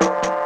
Bye.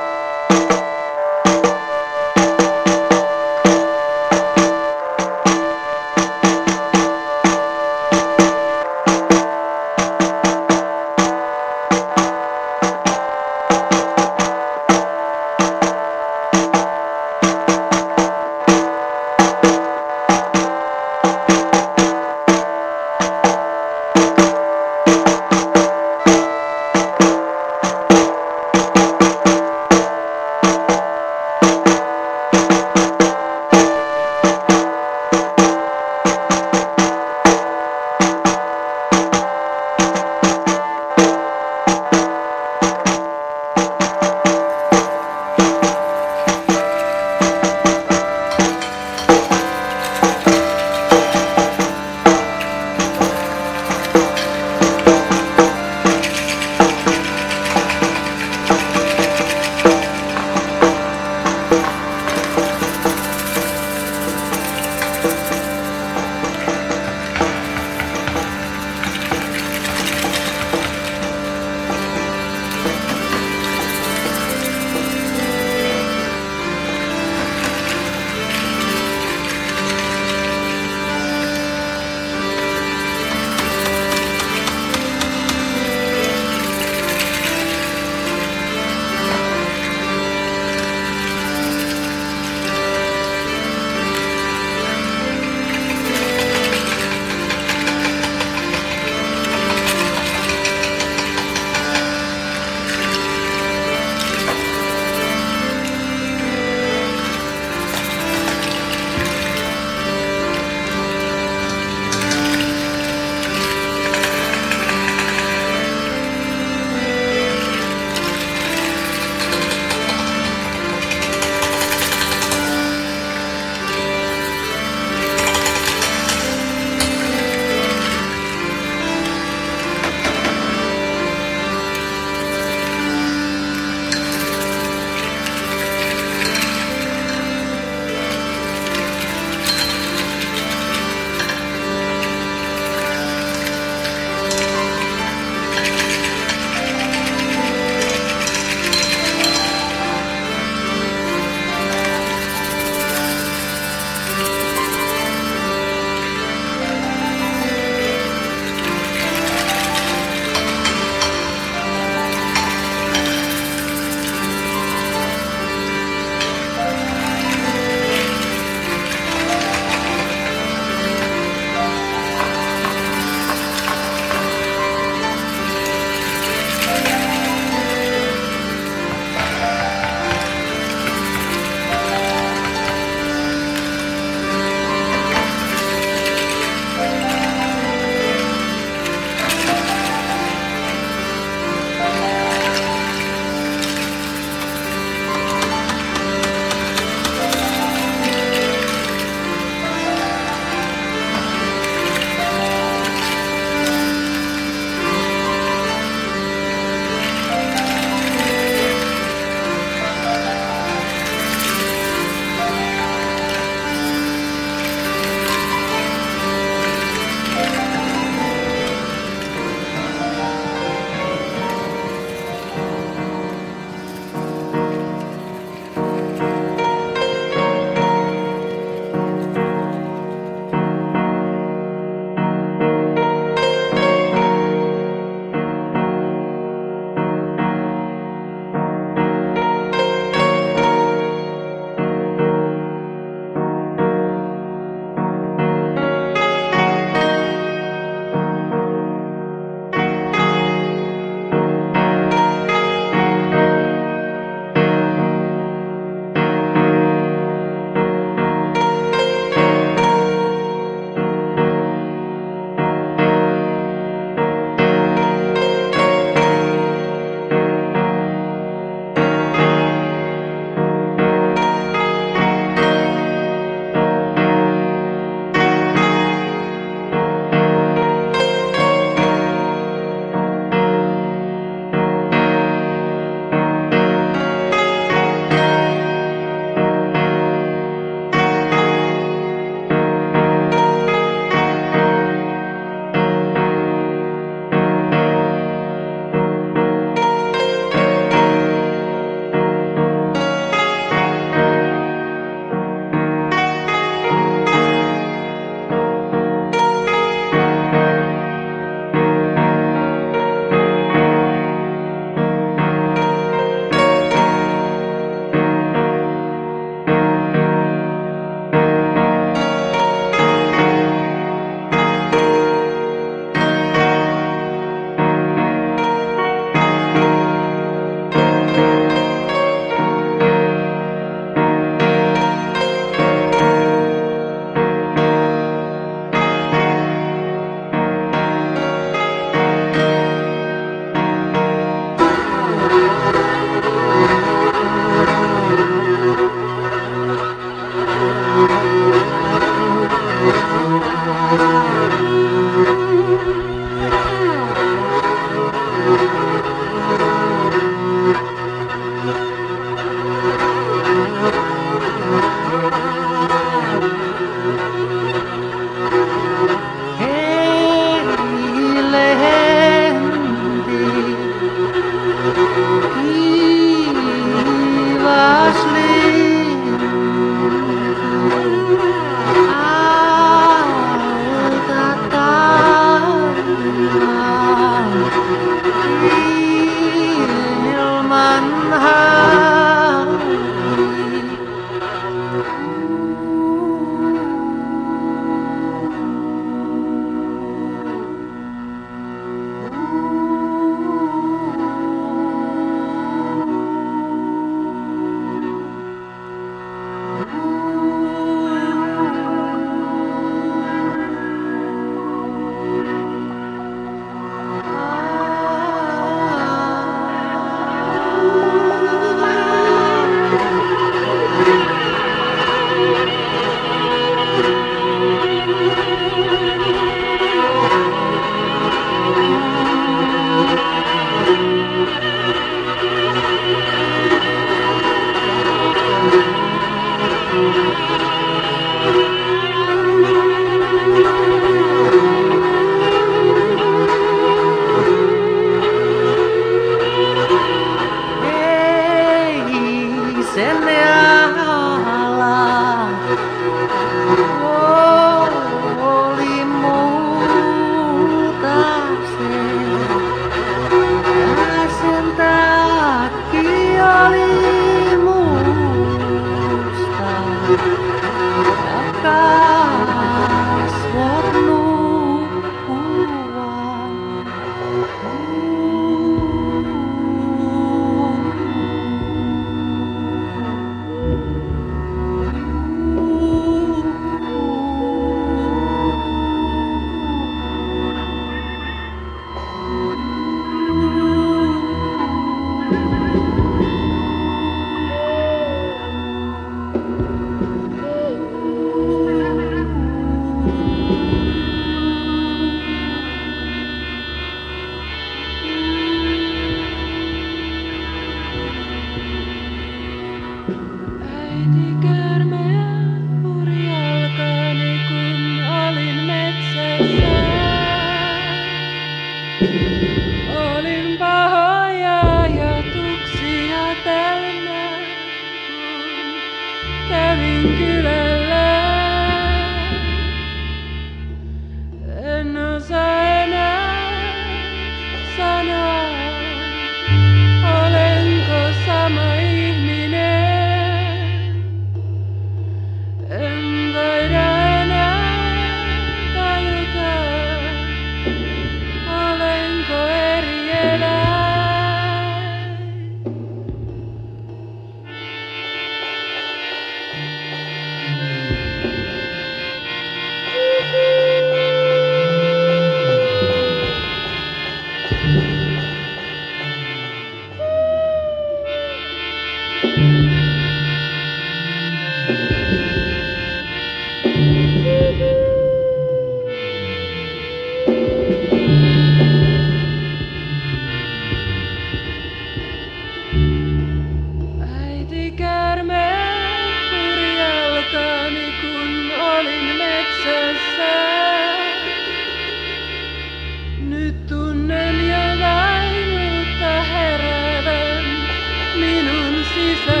she said.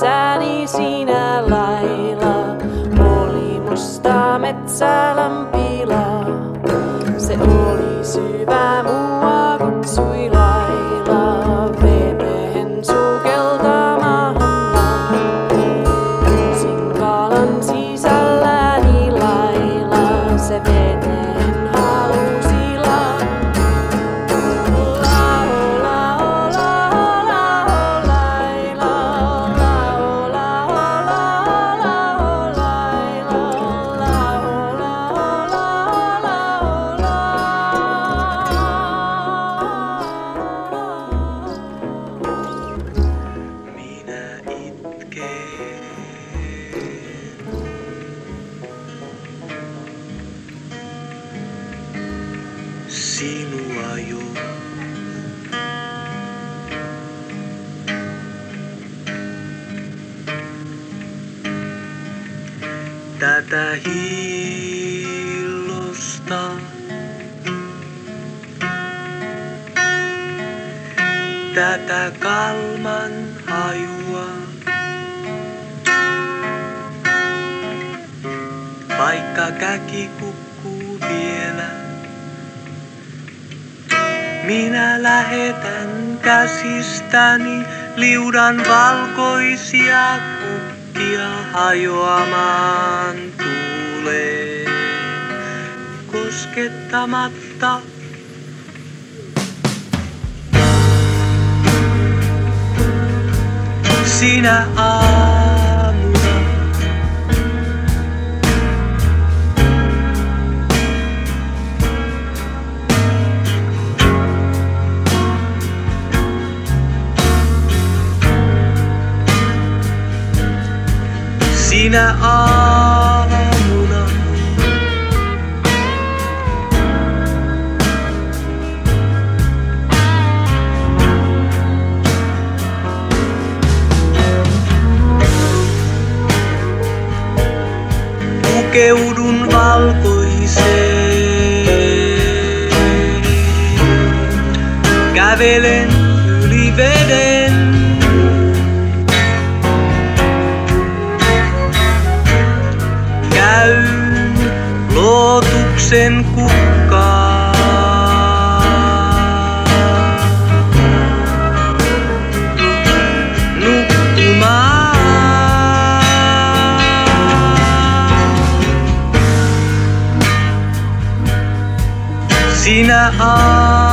päässäni sinä lailla. Oli musta metsälän se oli syvä muu. minä lähetän käsistäni liudan valkoisia kukkia hajoamaan tuuleen koskettamatta sinä aina. Sinä aamuna. Pukeudun valkoiseen. Kävelen sen kukkaa. Nukkumaan. Sinä aamuna.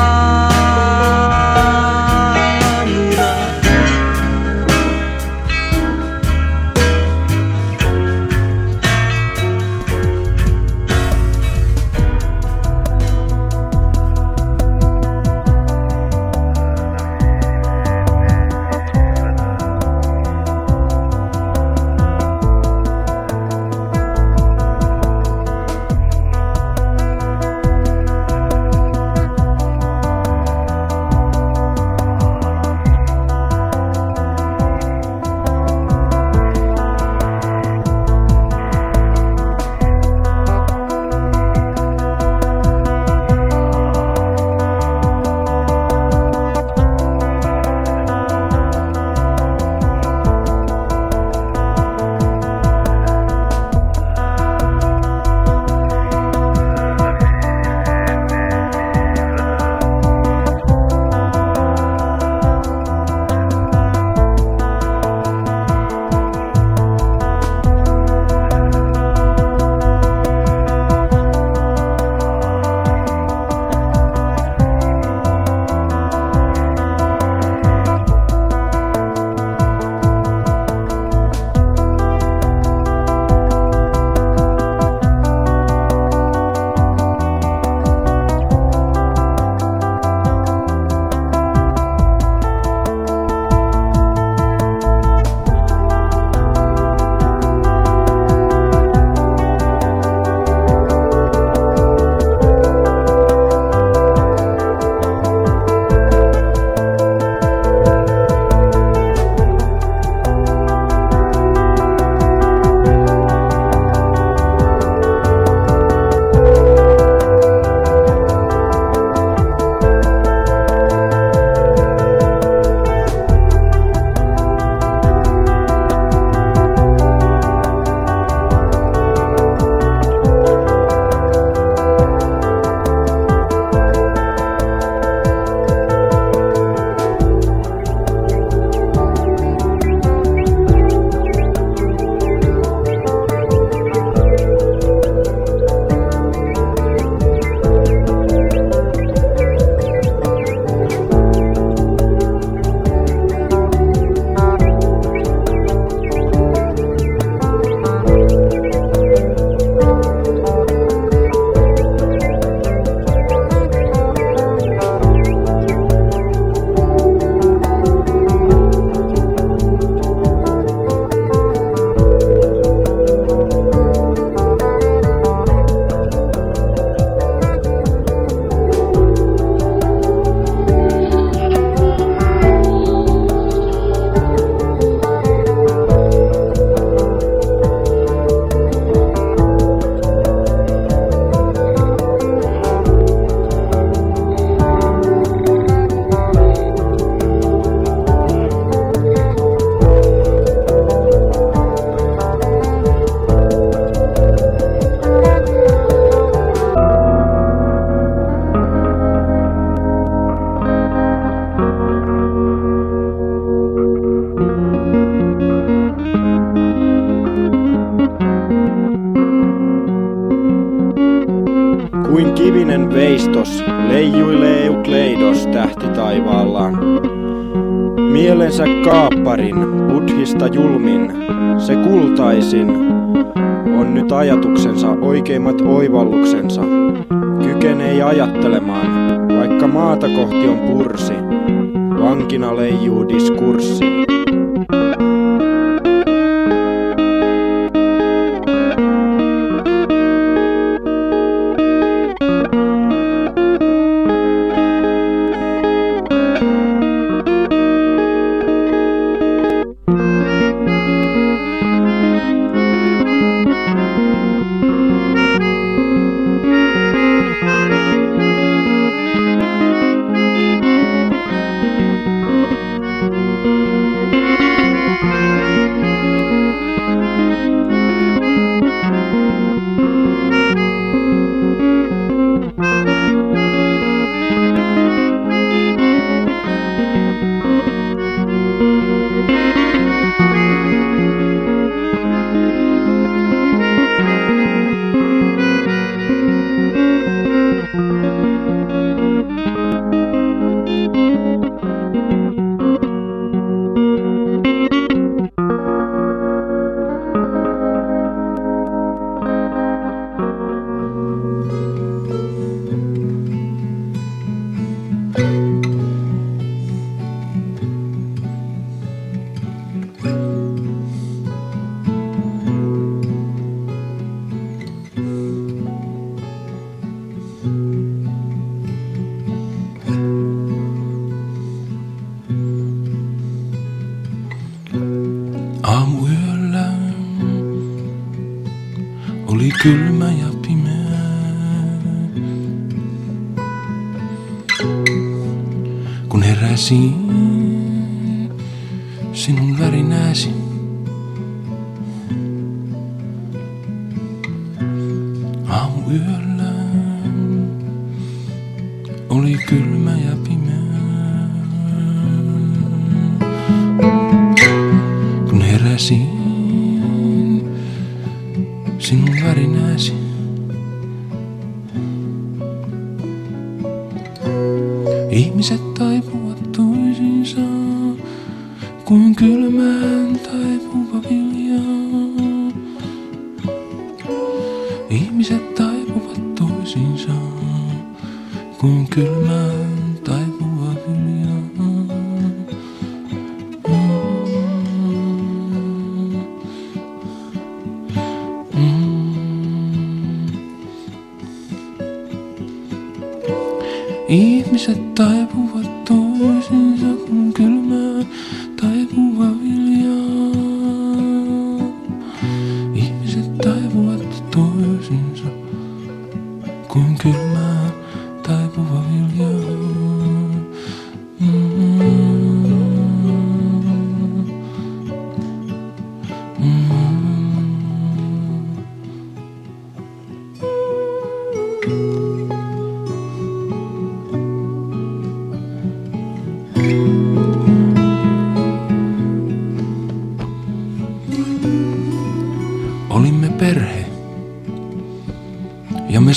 judisch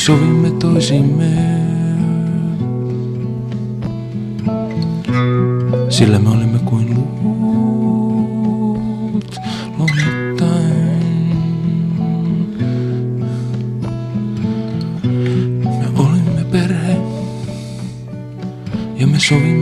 sovimme toisimme. Sillä me olimme kuin luut lomittain. Me olimme perhe ja me sovimme.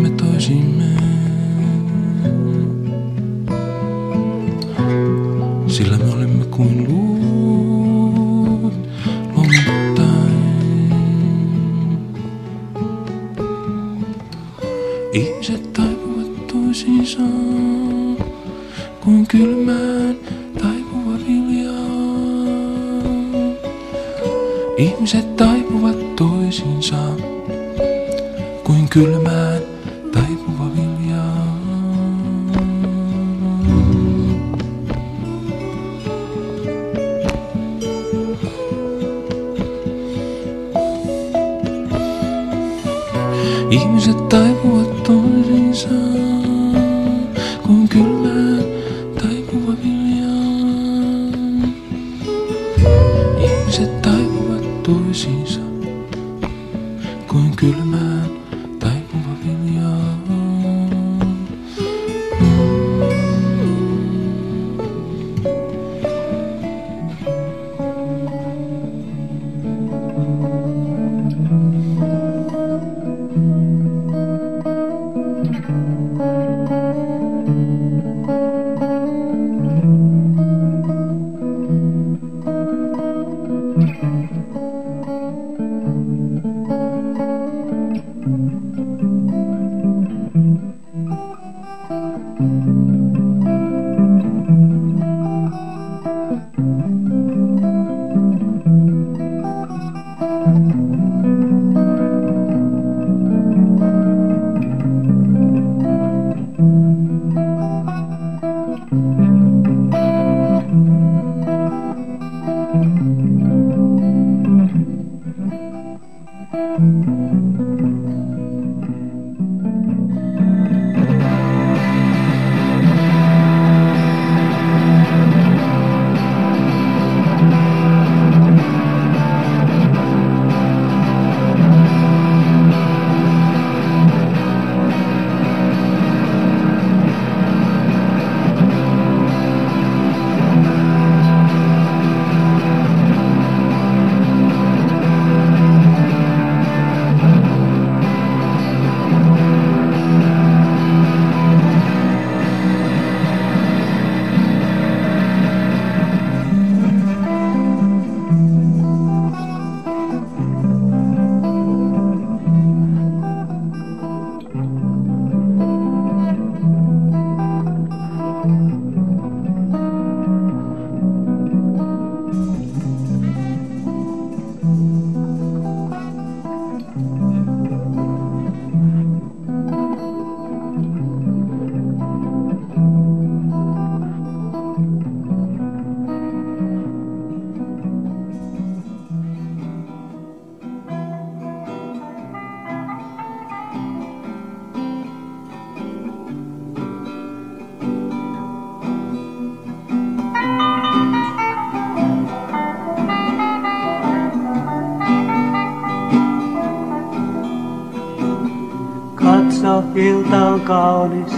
Katso, ilta on kaunis.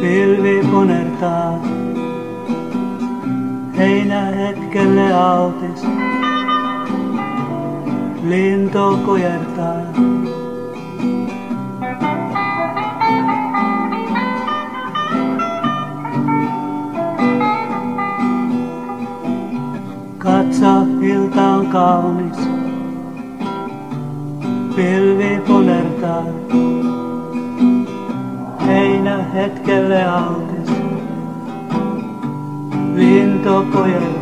Pilvi punertaa. Heinä hetkelle altis. Lintu kujertaa. Katso, ilta on kaunis pilvi punertaa. Heinä hetkelle altis, kujertaa.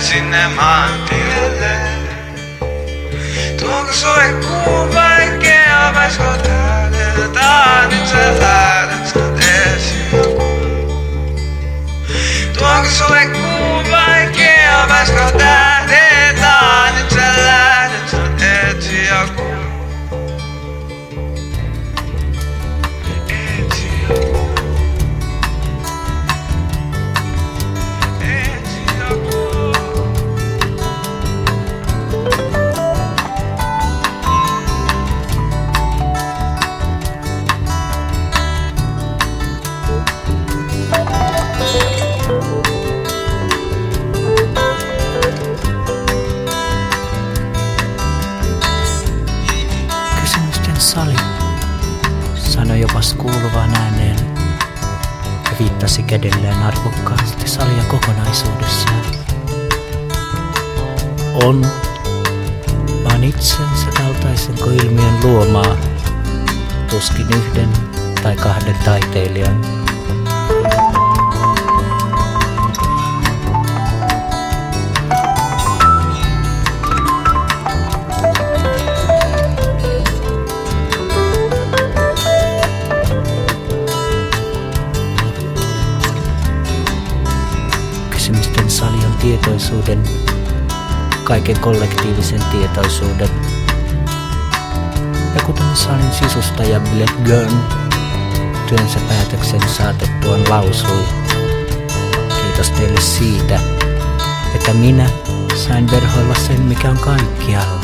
sinne maantielle. Tuonko sulle kuun vaikea vaisko täällä? Tää nyt sä lähdet sä esiin. Tuonko sulle kuun vaikea vaisko täällä? kuvasi kädellään arvokkaasti salia kokonaisuudessaan. On vaan itsensä kaltaisen ilmiön luomaa, tuskin yhden tai kahden taiteilijan tietoisuuden, kaiken kollektiivisen tietoisuuden. Ja kuten Sanin sisustaja Black Gun työnsä päätöksen saatettuaan lausui, kiitos teille siitä, että minä sain verhoilla sen, mikä on kaikkialla.